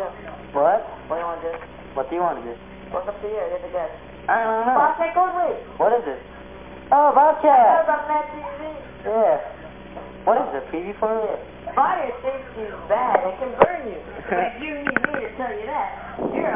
want to do? What? What do you want to do? What do you want to do? What's up to you? You're the guest. I don't know. Bobcat Goldthwait. What is it? Oh, Bobcat. I know about Mad TV. Yeah. What is it? Preview for it? Fire safety is bad. It can burn you. if you need me to tell you that, you're